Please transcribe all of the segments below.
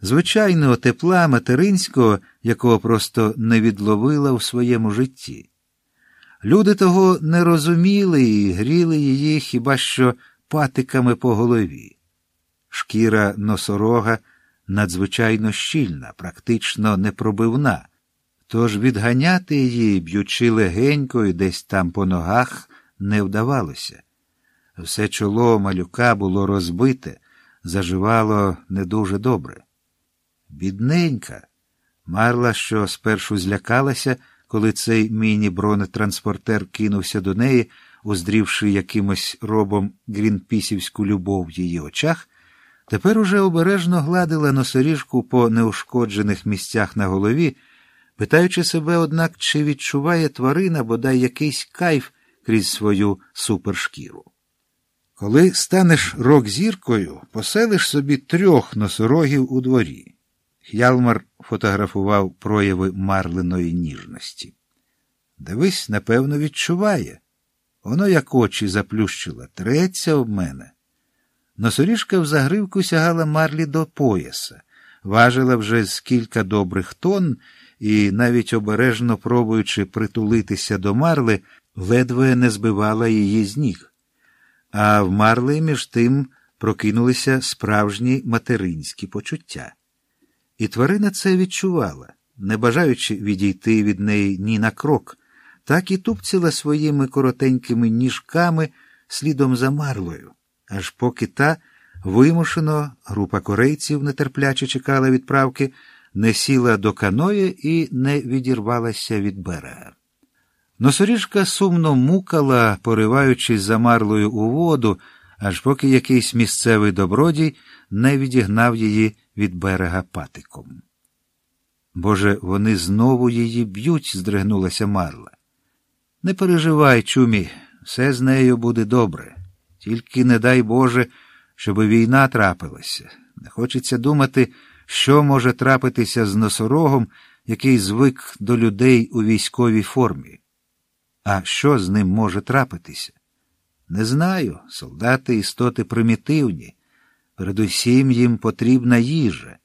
звичайного тепла материнського, якого просто не відловила в своєму житті. Люди того не розуміли і гріли її хіба що патиками по голові. Шкіра носорога надзвичайно щільна, практично непробивна, тож відганяти її, б'ючи легенько і десь там по ногах, не вдавалося. Все чоло малюка було розбите, заживало не дуже добре. Бідненька, марла, що спершу злякалася, коли цей міні-бронетранспортер кинувся до неї, уздрівши якимось робом грінпісівську любов в її очах, тепер уже обережно гладила носоріжку по неушкоджених місцях на голові, питаючи себе, однак, чи відчуває тварина бодай якийсь кайф крізь свою супершкіру. Коли станеш рок-зіркою, поселиш собі трьох носорогів у дворі. Х'ялмар фотографував прояви марлиної ніжності. Дивись, напевно, відчуває. Воно, як очі заплющило, треться об мене. Носоріжка в загривку сягала марлі до пояса, важила вже з кілька добрих тонн і, навіть обережно пробуючи притулитися до марли, ледве не збивала її з ніг. А в марли між тим прокинулися справжні материнські почуття. І тварина це відчувала, не бажаючи відійти від неї ні на крок, так і тупціла своїми коротенькими ніжками слідом за марлою, аж поки та, вимушено, група корейців нетерпляче чекала відправки, не сіла до каної і не відірвалася від берега. Носоріжка сумно мукала, пориваючись за марлою у воду, аж поки якийсь місцевий добродій не відігнав її від берега патиком. Боже, вони знову її б'ють, здригнулася Марла. Не переживай, чумі, все з нею буде добре. Тільки не дай Боже, щоб війна трапилася. Не хочеться думати, що може трапитися з носорогом, який звик до людей у військовій формі. А що з ним може трапитися? Не знаю. Солдати істоти примітивні. Передусім їм потрібна їжа.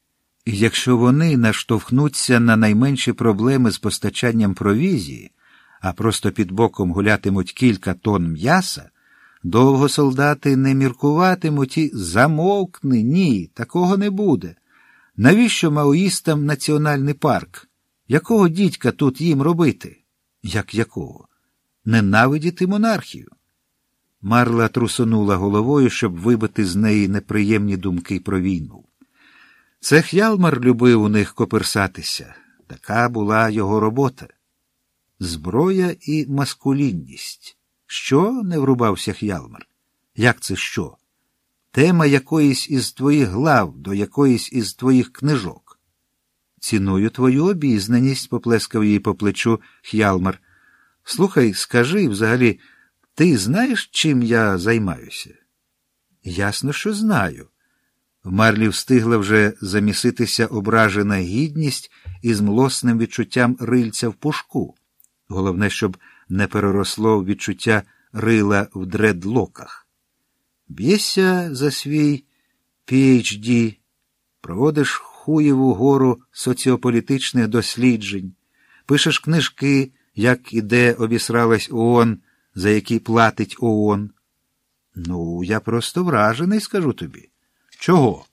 І якщо вони наштовхнуться на найменші проблеми з постачанням провізії, а просто під боком гулятимуть кілька тонн м'яса, довго солдати не міркуватимуть і замовкни, ні, такого не буде. Навіщо маоїстам національний парк? Якого дідька тут їм робити? Як якого? Ненавидіти монархію. Марла трусонула головою, щоб вибити з неї неприємні думки про війну. Це Х'ялмар любив у них коперсатися. Така була його робота. Зброя і маскулінність. Що? не врубався Х'ялмар. Як це що? Тема якоїсь із твоїх глав, до якоїсь із твоїх книжок. Ціную твою обізнаність, поплескав їй по плечу Х'ялмар. Слухай, скажи взагалі, ти знаєш, чим я займаюся? Ясно, що знаю. В Марлі встигла вже заміситися ображена гідність із млосним відчуттям рильця в пушку. Головне, щоб не переросло в відчуття рила в дредлоках. Б'єшся за свій PHD, проводиш хуєву гору соціополітичних досліджень, пишеш книжки, як і де обісралась ООН, за які платить ООН. Ну, я просто вражений, скажу тобі. Чого?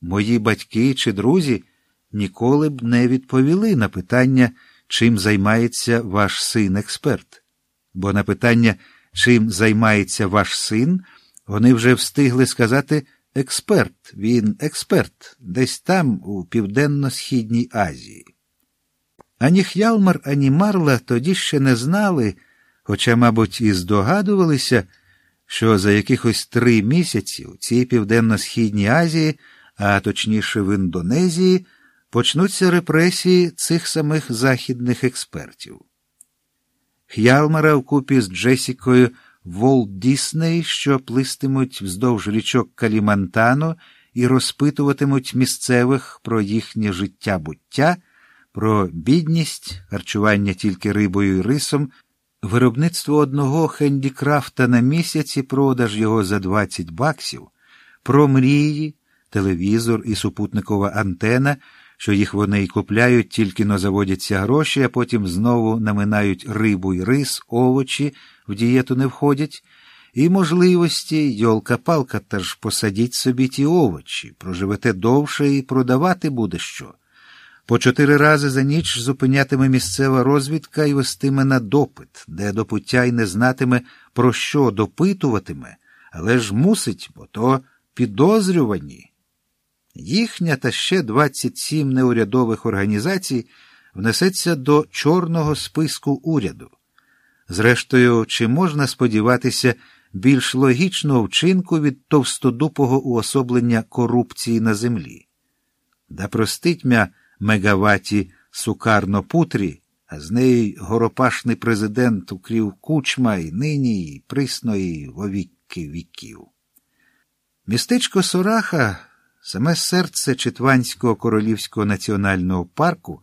Мої батьки чи друзі ніколи б не відповіли на питання, чим займається ваш син експерт. Бо на питання, чим займається ваш син, вони вже встигли сказати експерт, він експерт, десь там, у Південно-Східній Азії. Ані Х'ялмар, ані Марла тоді ще не знали, хоча, мабуть, і здогадувалися, що за якихось три місяці у цій Південно-Східній Азії, а точніше в Індонезії, почнуться репресії цих самих західних експертів. Х'ялмара вкупі з Джесікою Волт Дісней, що плистимуть вздовж річок Калімантано і розпитуватимуть місцевих про їхнє життя буття, про бідність, харчування тільки рибою і рисом, виробництво одного хендікрафта на місяць і продаж його за 20 баксів, про мрії, телевізор і супутникова антена, що їх вони й купляють, тільки но заводяться гроші, а потім знову наминають рибу й рис, овочі в дієту не входять, і можливості, йолка-палка, та ж посадіть собі ті овочі, проживете довше і продавати буде що. По чотири рази за ніч зупинятиме місцева розвідка і вестиме на допит, де до пуття й не знатиме, про що допитуватиме, але ж мусить, бо то підозрювані. Їхня та ще 27 неурядових організацій внесеться до чорного списку уряду. Зрештою, чи можна сподіватися більш логічного вчинку від товстодупого уособлення корупції на землі? Да простить мя мегаваті сукарно путрі, а з неї горопашний президент укрів кучма і нині, і присно, і вовіки віків. Містечко Сораха, саме серце Читванського королівського національного парку,